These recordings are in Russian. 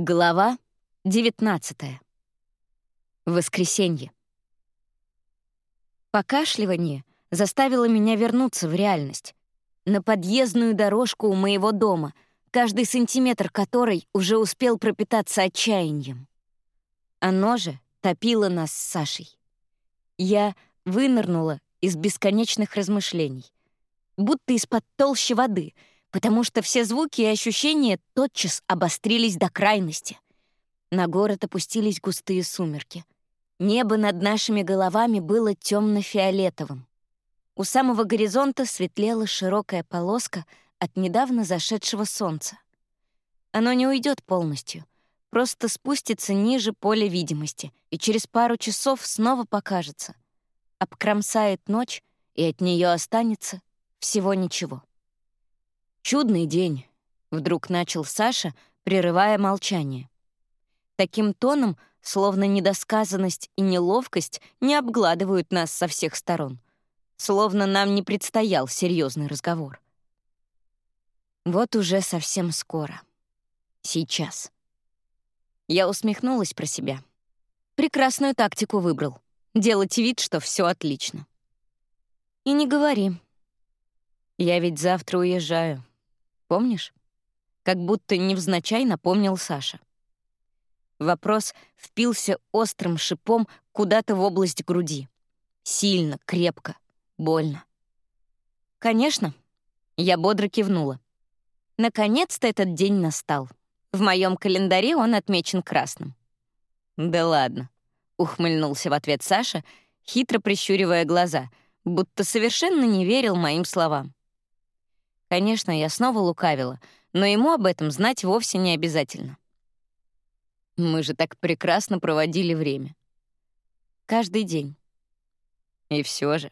Глава 19. Воскресенье. Покашливание заставило меня вернуться в реальность, на подъездную дорожку у моего дома, каждый сантиметр которой уже успел пропитаться отчаянием. Оно же топило нас с Сашей. Я вынырнула из бесконечных размышлений, будто из-под толщи воды — потому что все звуки и ощущения тотчас обострились до крайности. На город опустились густые сумерки. Небо над нашими головами было темно-фиолетовым. У самого горизонта светлела широкая полоска от недавно зашедшего солнца. Оно не уйдет полностью, просто спустится ниже поля видимости и через пару часов снова покажется. Обкромсает ночь, и от нее останется всего ничего. «Чудный день», — вдруг начал Саша, прерывая молчание. Таким тоном, словно недосказанность и неловкость не обгладывают нас со всех сторон, словно нам не предстоял серьезный разговор. Вот уже совсем скоро. Сейчас. Я усмехнулась про себя. Прекрасную тактику выбрал. Делать вид, что все отлично. И не говори. Я ведь завтра уезжаю. Помнишь? Как будто невзначай напомнил Саша. Вопрос впился острым шипом куда-то в область груди. Сильно, крепко, больно. «Конечно», — я бодро кивнула. Наконец-то этот день настал. В моем календаре он отмечен красным. «Да ладно», — ухмыльнулся в ответ Саша, хитро прищуривая глаза, будто совершенно не верил моим словам. Конечно, я снова лукавила, но ему об этом знать вовсе не обязательно. Мы же так прекрасно проводили время. Каждый день. И все же.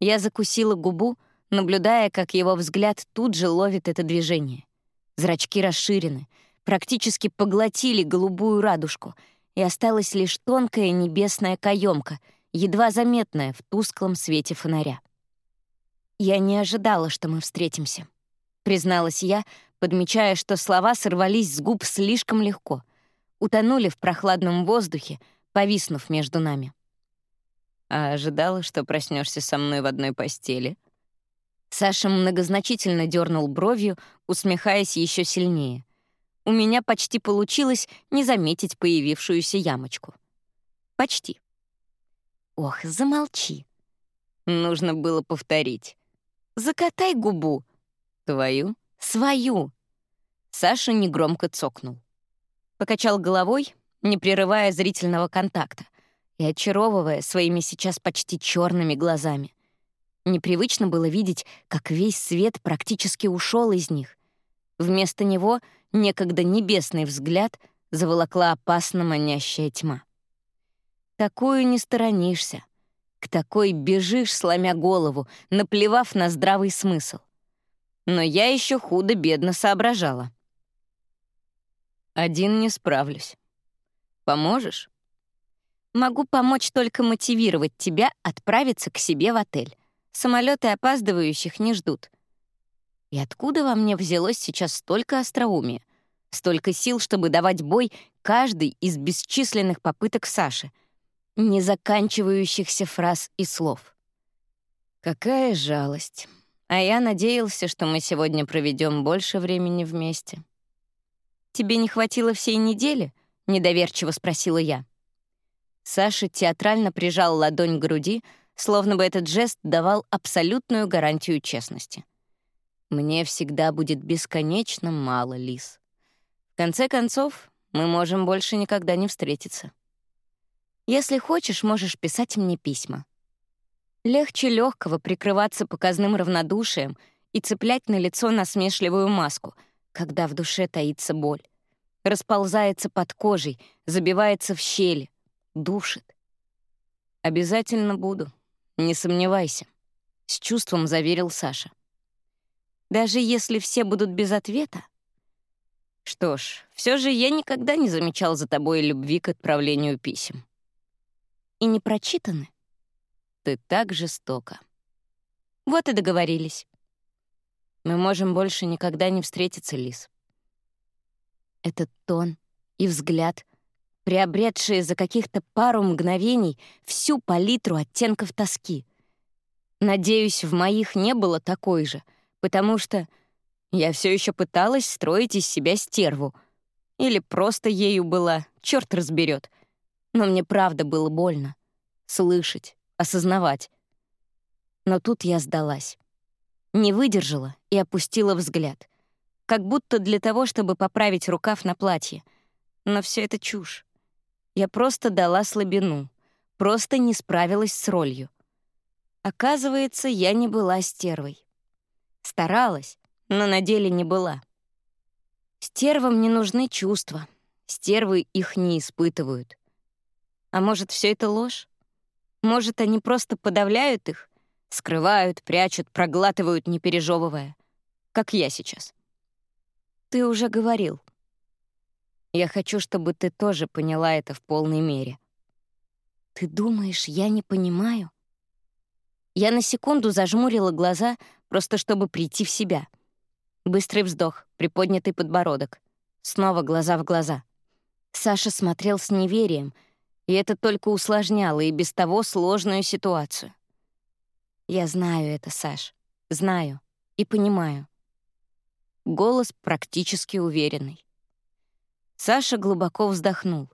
Я закусила губу, наблюдая, как его взгляд тут же ловит это движение. Зрачки расширены, практически поглотили голубую радужку, и осталась лишь тонкая небесная каемка, едва заметная в тусклом свете фонаря. «Я не ожидала, что мы встретимся», — призналась я, подмечая, что слова сорвались с губ слишком легко, утонули в прохладном воздухе, повиснув между нами. «А ожидала, что проснешься со мной в одной постели?» Саша многозначительно дернул бровью, усмехаясь еще сильнее. У меня почти получилось не заметить появившуюся ямочку. Почти. Ох, замолчи. Нужно было повторить. Закатай губу. Твою? Свою. Саша негромко цокнул. Покачал головой, не прерывая зрительного контакта и очаровывая своими сейчас почти черными глазами. Непривычно было видеть, как весь свет практически ушел из них. Вместо него некогда небесный взгляд заволокла опасно манящая тьма. Такую не сторонишься, к такой бежишь, сломя голову, наплевав на здравый смысл. Но я еще худо-бедно соображала. Один не справлюсь. Поможешь? Могу помочь только мотивировать тебя отправиться к себе в отель. Самолеты опаздывающих не ждут. И откуда во мне взялось сейчас столько остроумия, столько сил, чтобы давать бой каждой из бесчисленных попыток Саши — незаканчивающихся фраз и слов. Какая жалость. А я надеялся, что мы сегодня проведем больше времени вместе. «Тебе не хватило всей недели?» — недоверчиво спросила я. Саша театрально прижал ладонь к груди, словно бы этот жест давал абсолютную гарантию честности. «Мне всегда будет бесконечно мало, Лис. В конце концов, мы можем больше никогда не встретиться». Если хочешь, можешь писать мне письма. Легче легкого прикрываться показным равнодушием и цеплять на лицо насмешливую маску, когда в душе таится боль. Расползается под кожей, забивается в щели, душит. «Обязательно буду, не сомневайся», — с чувством заверил Саша. «Даже если все будут без ответа?» «Что ж, все же я никогда не замечал за тобой любви к отправлению писем и не прочитаны. Ты так жестока. Вот и договорились. Мы можем больше никогда не встретиться, Лис. Этот тон и взгляд, приобретшие за каких-то пару мгновений всю палитру оттенков тоски. Надеюсь, в моих не было такой же, потому что я все еще пыталась строить из себя стерву. Или просто ею была, черт разберет. Но мне правда было больно. Слышать, осознавать. Но тут я сдалась. Не выдержала и опустила взгляд. Как будто для того, чтобы поправить рукав на платье. Но все это чушь. Я просто дала слабину. Просто не справилась с ролью. Оказывается, я не была стервой. Старалась, но на деле не была. Стервам не нужны чувства. Стервы их не испытывают. А может, все это ложь? Может, они просто подавляют их, скрывают, прячут, проглатывают, не пережевывая, как я сейчас. Ты уже говорил. Я хочу, чтобы ты тоже поняла это в полной мере. Ты думаешь, я не понимаю? Я на секунду зажмурила глаза, просто чтобы прийти в себя. Быстрый вздох, приподнятый подбородок. Снова глаза в глаза. Саша смотрел с неверием, и это только усложняло и без того сложную ситуацию. Я знаю это, Саш. Знаю и понимаю. Голос практически уверенный. Саша глубоко вздохнул.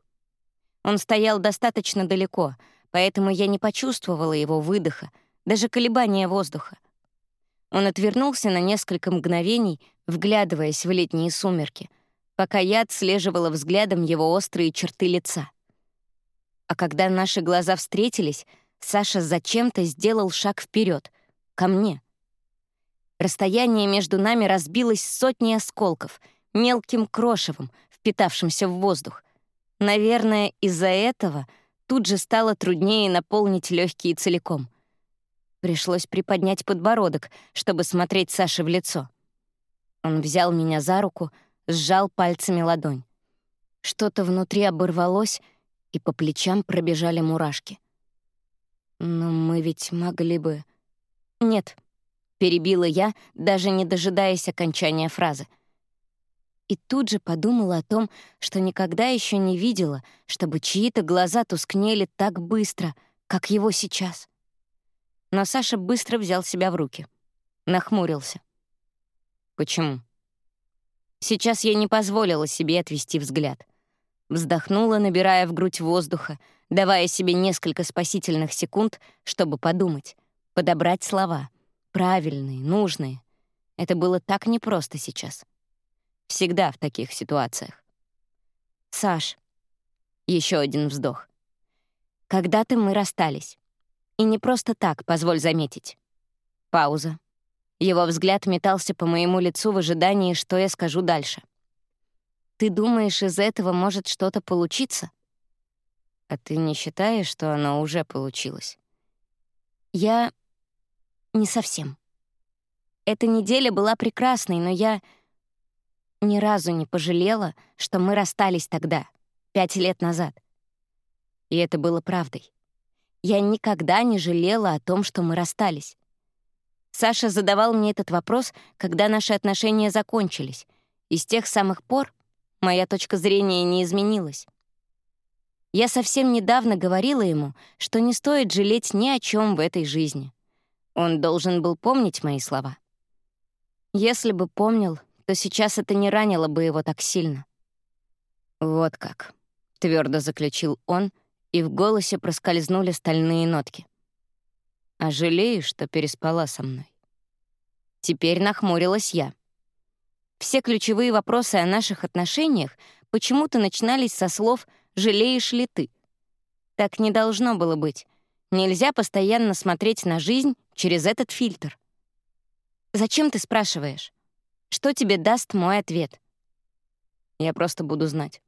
Он стоял достаточно далеко, поэтому я не почувствовала его выдоха, даже колебания воздуха. Он отвернулся на несколько мгновений, вглядываясь в летние сумерки, пока я отслеживала взглядом его острые черты лица. А когда наши глаза встретились — Саша зачем-то сделал шаг вперед, ко мне. Расстояние между нами разбилось сотней осколков, мелким крошевом, впитавшимся в воздух. Наверное, из-за этого тут же стало труднее наполнить легкие целиком. Пришлось приподнять подбородок, чтобы смотреть Саше в лицо. Он взял меня за руку, сжал пальцами ладонь. Что-то внутри оборвалось, и по плечам пробежали мурашки. «Но мы ведь могли бы...» «Нет», — перебила я, даже не дожидаясь окончания фразы. И тут же подумала о том, что никогда еще не видела, чтобы чьи-то глаза тускнели так быстро, как его сейчас. Но Саша быстро взял себя в руки. Нахмурился. «Почему?» Сейчас я не позволила себе отвести взгляд. Вздохнула, набирая в грудь воздуха, давая себе несколько спасительных секунд, чтобы подумать, подобрать слова. Правильные, нужные. Это было так непросто сейчас. Всегда в таких ситуациях. «Саш», еще один вздох. «Когда-то мы расстались. И не просто так, позволь заметить». Пауза. Его взгляд метался по моему лицу в ожидании, что я скажу дальше. «Ты думаешь, из этого может что-то получиться?» А ты не считаешь, что оно уже получилось? Я... не совсем. Эта неделя была прекрасной, но я ни разу не пожалела, что мы расстались тогда, пять лет назад. И это было правдой. Я никогда не жалела о том, что мы расстались. Саша задавал мне этот вопрос, когда наши отношения закончились, и с тех самых пор моя точка зрения не изменилась. Я совсем недавно говорила ему, что не стоит жалеть ни о чем в этой жизни. Он должен был помнить мои слова. Если бы помнил, то сейчас это не ранило бы его так сильно. «Вот как», — твердо заключил он, и в голосе проскользнули стальные нотки. «А жалею, что переспала со мной». Теперь нахмурилась я. Все ключевые вопросы о наших отношениях почему-то начинались со слов жалеешь ли ты. Так не должно было быть. Нельзя постоянно смотреть на жизнь через этот фильтр. Зачем ты спрашиваешь? Что тебе даст мой ответ? Я просто буду знать.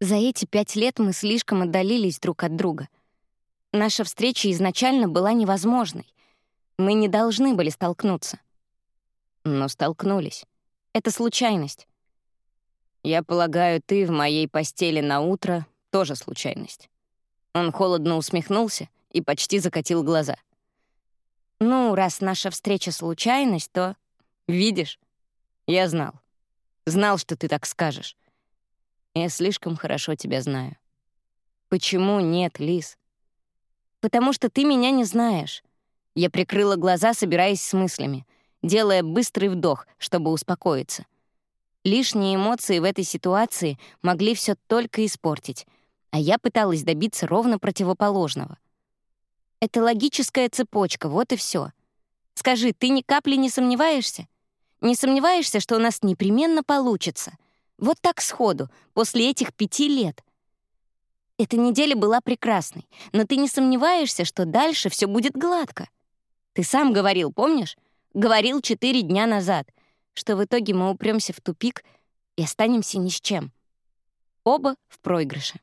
За эти пять лет мы слишком отдалились друг от друга. Наша встреча изначально была невозможной. Мы не должны были столкнуться. Но столкнулись. Это случайность. Я полагаю, ты в моей постели на утро — тоже случайность». Он холодно усмехнулся и почти закатил глаза. «Ну, раз наша встреча — случайность, то...» «Видишь? Я знал. Знал, что ты так скажешь. Я слишком хорошо тебя знаю. Почему нет, Лис? Потому что ты меня не знаешь. Я прикрыла глаза, собираясь с мыслями, делая быстрый вдох, чтобы успокоиться. Лишние эмоции в этой ситуации могли все только испортить, а я пыталась добиться ровно противоположного. Это логическая цепочка, вот и все. Скажи, ты ни капли не сомневаешься? Не сомневаешься, что у нас непременно получится? Вот так сходу, после этих пяти лет. Эта неделя была прекрасной, но ты не сомневаешься, что дальше все будет гладко. Ты сам говорил, помнишь? Говорил четыре дня назад, что в итоге мы упремся в тупик и останемся ни с чем. Оба в проигрыше.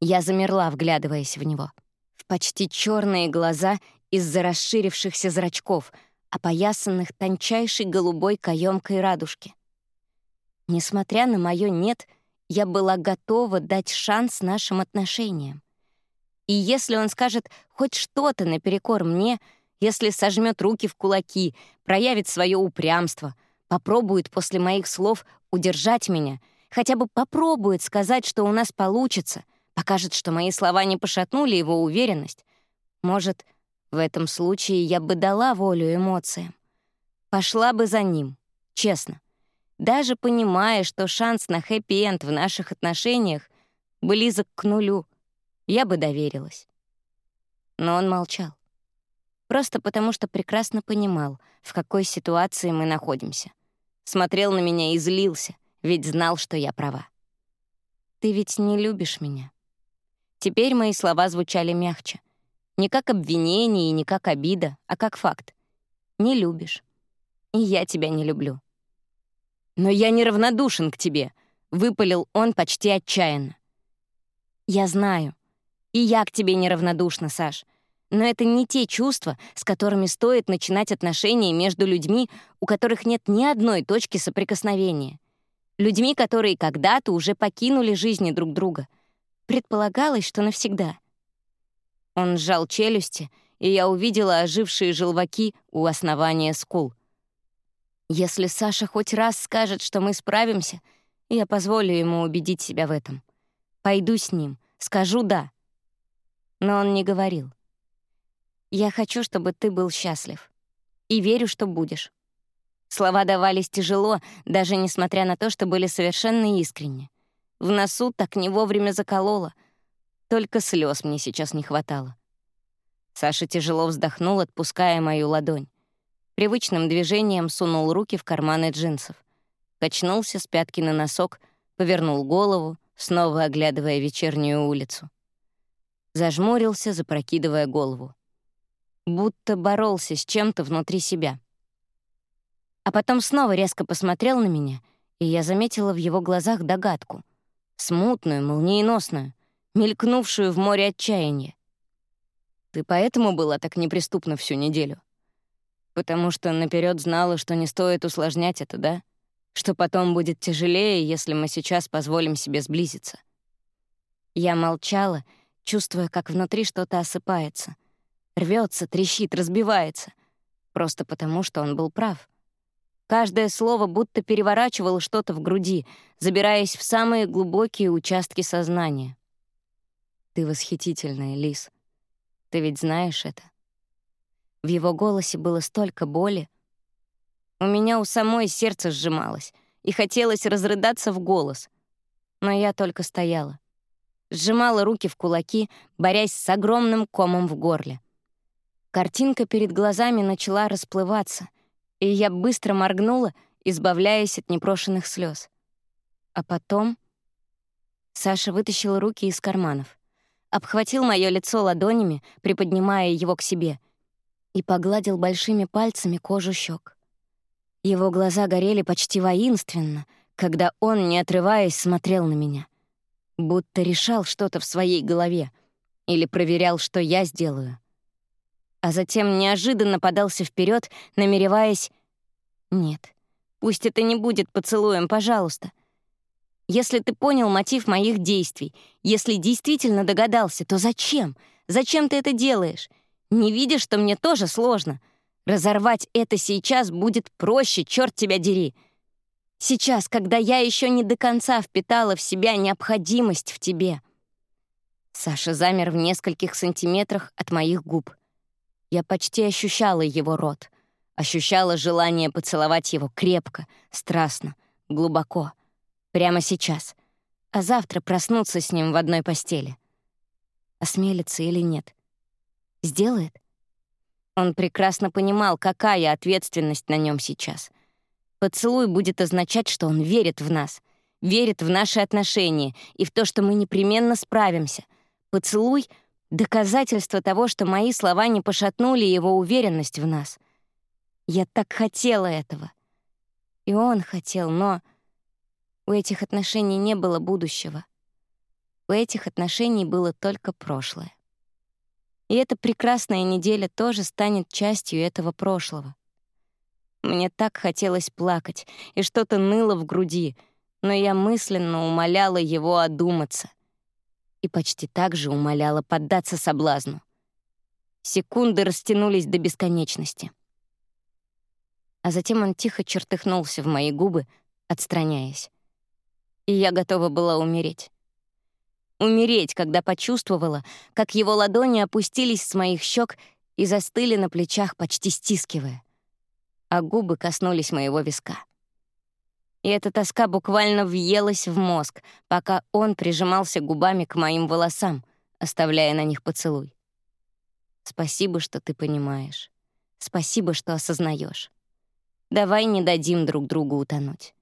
Я замерла, вглядываясь в него. В почти черные глаза из-за расширившихся зрачков, опоясанных тончайшей голубой каемкой радужки. Несмотря на мое «нет», я была готова дать шанс нашим отношениям. И если он скажет хоть что-то наперекор мне, если сожмет руки в кулаки, проявит свое упрямство, попробует после моих слов удержать меня, хотя бы попробует сказать, что у нас получится, покажет, что мои слова не пошатнули его уверенность, может, в этом случае я бы дала волю эмоциям. Пошла бы за ним, честно. Даже понимая, что шанс на хэппи-энд в наших отношениях близок к нулю, я бы доверилась. Но он молчал. Просто потому, что прекрасно понимал, в какой ситуации мы находимся. Смотрел на меня и злился, ведь знал, что я права. «Ты ведь не любишь меня». Теперь мои слова звучали мягче. Не как обвинение и не как обида, а как факт. Не любишь. И я тебя не люблю. «Но я неравнодушен к тебе», — выпалил он почти отчаянно. «Я знаю. И я к тебе неравнодушна, Саш. Но это не те чувства, с которыми стоит начинать отношения между людьми, у которых нет ни одной точки соприкосновения. Людьми, которые когда-то уже покинули жизни друг друга. Предполагалось, что навсегда — он сжал челюсти, и я увидела ожившие желваки у основания скул. Если Саша хоть раз скажет, что мы справимся, я позволю ему убедить себя в этом. Пойду с ним, скажу «да». Но он не говорил. «Я хочу, чтобы ты был счастлив. И верю, что будешь». Слова давались тяжело, даже несмотря на то, что были совершенно искренни. В носу так не вовремя закололо — только слез мне сейчас не хватало. Саша тяжело вздохнул, отпуская мою ладонь. Привычным движением сунул руки в карманы джинсов. Качнулся с пятки на носок, повернул голову, снова оглядывая вечернюю улицу. Зажмурился, запрокидывая голову. Будто боролся с чем-то внутри себя. А потом снова резко посмотрел на меня, и я заметила в его глазах догадку. Смутную, молниеносную мелькнувшую в море отчаяния. Ты поэтому была так неприступна всю неделю? Потому что наперед знала, что не стоит усложнять это, да? Что потом будет тяжелее, если мы сейчас позволим себе сблизиться. Я молчала, чувствуя, как внутри что-то осыпается. Рвется, трещит, разбивается. Просто потому, что он был прав. Каждое слово будто переворачивало что-то в груди, забираясь в самые глубокие участки сознания. Ты восхитительная, Лис. Ты ведь знаешь это?» В его голосе было столько боли. У меня у самой сердце сжималось, и хотелось разрыдаться в голос. Но я только стояла. Сжимала руки в кулаки, борясь с огромным комом в горле. Картинка перед глазами начала расплываться, и я быстро моргнула, избавляясь от непрошенных слез. А потом Саша вытащил руки из карманов обхватил мое лицо ладонями, приподнимая его к себе, и погладил большими пальцами кожу щек. Его глаза горели почти воинственно, когда он, не отрываясь, смотрел на меня. Будто решал что-то в своей голове или проверял, что я сделаю. А затем неожиданно подался вперед, намереваясь... Нет, пусть это не будет поцелуем, пожалуйста — если ты понял мотив моих действий, если действительно догадался, то зачем? Зачем ты это делаешь? Не видишь, что мне тоже сложно? Разорвать это сейчас будет проще, черт тебя дери. Сейчас, когда я еще не до конца впитала в себя необходимость в тебе. Саша замер в нескольких сантиметрах от моих губ. Я почти ощущала его рот, ощущала желание поцеловать его крепко, страстно, глубоко, прямо сейчас, а завтра проснуться с ним в одной постели. Осмелится или нет? Сделает? Он прекрасно понимал, какая ответственность на нем сейчас. Поцелуй будет означать, что он верит в нас, верит в наши отношения и в то, что мы непременно справимся. Поцелуй — доказательство того, что мои слова не пошатнули его уверенность в нас. Я так хотела этого. И он хотел, но у этих отношений не было будущего. У этих отношений было только прошлое. И эта прекрасная неделя тоже станет частью этого прошлого. Мне так хотелось плакать, и что-то ныло в груди, но я мысленно умоляла его одуматься. И почти так же умоляла поддаться соблазну. Секунды растянулись до бесконечности. А затем он тихо чертыхнулся в мои губы, отстраняясь. И я готова была умереть. Умереть, когда почувствовала, как его ладони опустились с моих щек и застыли на плечах, почти стискивая. А губы коснулись моего виска. И эта тоска буквально въелась в мозг, пока он прижимался губами к моим волосам, оставляя на них поцелуй. Спасибо, что ты понимаешь. Спасибо, что осознаешь. Давай не дадим друг другу утонуть.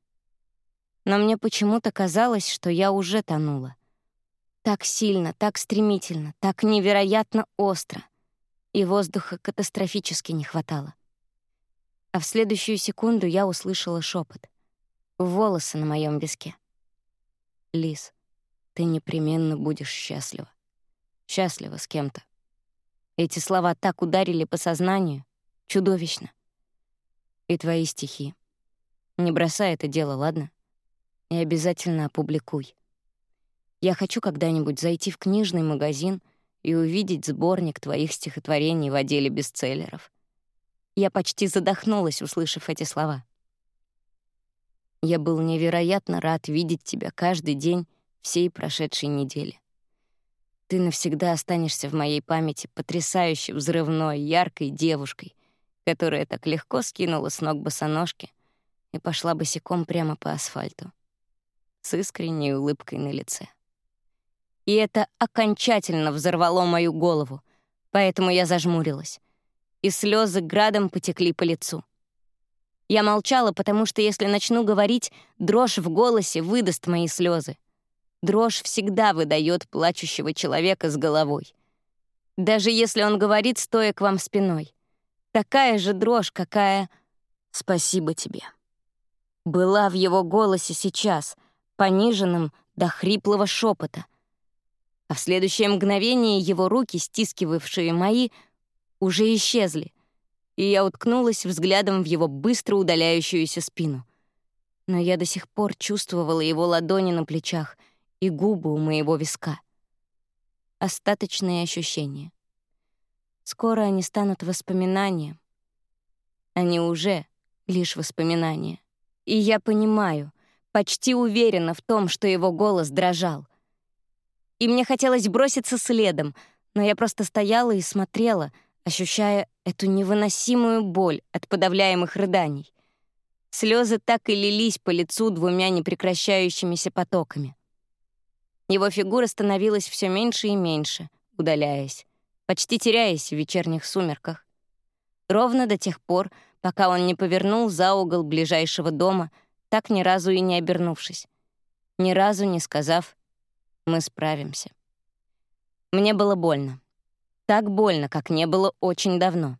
Но мне почему-то казалось, что я уже тонула — так сильно, так стремительно, так невероятно остро. И воздуха катастрофически не хватало. А в следующую секунду я услышала шепот. Волосы на моем виске. «Лис, ты непременно будешь счастлива. Счастлива с кем-то». Эти слова так ударили по сознанию. Чудовищно. И твои стихи. Не бросай это дело, ладно? И обязательно опубликуй. Я хочу когда-нибудь зайти в книжный магазин и увидеть сборник твоих стихотворений в отделе бестселлеров. Я почти задохнулась, услышав эти слова. Я был невероятно рад видеть тебя каждый день всей прошедшей недели. Ты навсегда останешься в моей памяти потрясающе взрывной, яркой девушкой, которая так легко скинула с ног босоножки и пошла босиком прямо по асфальту с искренней улыбкой на лице и это окончательно взорвало мою голову, поэтому я зажмурилась, и слезы градом потекли по лицу. Я молчала, потому что если начну говорить, дрожь в голосе выдаст мои слезы. Дрожь всегда выдает плачущего человека с головой. Даже если он говорит, стоя к вам спиной. Такая же дрожь, какая «Спасибо тебе». Была в его голосе сейчас, пониженным до хриплого шепота — а в следующее мгновение его руки, стискивавшие мои, уже исчезли, и я уткнулась взглядом в его быстро удаляющуюся спину. Но я до сих пор чувствовала его ладони на плечах и губы у моего виска. Остаточные ощущения. Скоро они станут воспоминанием. Они уже лишь воспоминания. И я понимаю, почти уверена в том, что его голос дрожал — и мне хотелось броситься следом, но я просто стояла и смотрела, ощущая эту невыносимую боль от подавляемых рыданий. Слезы так и лились по лицу двумя непрекращающимися потоками. Его фигура становилась все меньше и меньше, удаляясь, почти теряясь в вечерних сумерках. Ровно до тех пор, пока он не повернул за угол ближайшего дома, так ни разу и не обернувшись, ни разу не сказав мы справимся. Мне было больно. Так больно, как не было очень давно.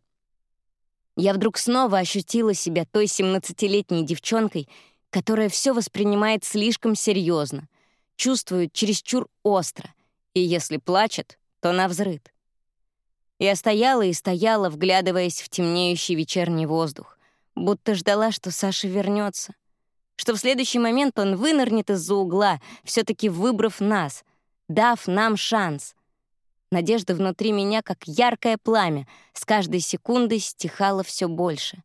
Я вдруг снова ощутила себя той 17-летней девчонкой, которая все воспринимает слишком серьезно, чувствует чересчур остро, и если плачет, то навзрыд. Я стояла и стояла, вглядываясь в темнеющий вечерний воздух, будто ждала, что Саша вернется что в следующий момент он вынырнет из-за угла, все таки выбрав нас, дав нам шанс. Надежда внутри меня, как яркое пламя, с каждой секундой стихала все больше.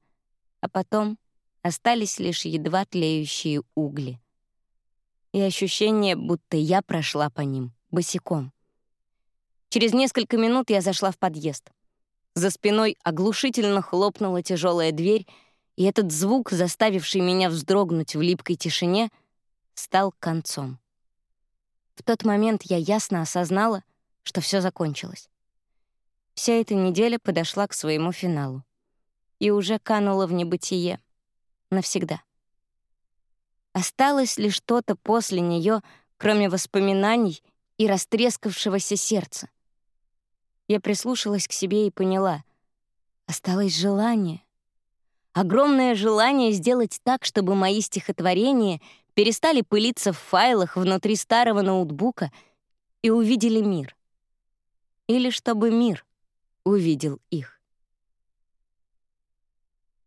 А потом остались лишь едва тлеющие угли. И ощущение, будто я прошла по ним босиком. Через несколько минут я зашла в подъезд. За спиной оглушительно хлопнула тяжелая дверь, и этот звук, заставивший меня вздрогнуть в липкой тишине, стал концом. В тот момент я ясно осознала, что все закончилось. Вся эта неделя подошла к своему финалу и уже канула в небытие навсегда. Осталось ли что-то после нее, кроме воспоминаний и растрескавшегося сердца? Я прислушалась к себе и поняла. Осталось желание. Огромное желание сделать так, чтобы мои стихотворения перестали пылиться в файлах внутри старого ноутбука и увидели мир. Или чтобы мир увидел их.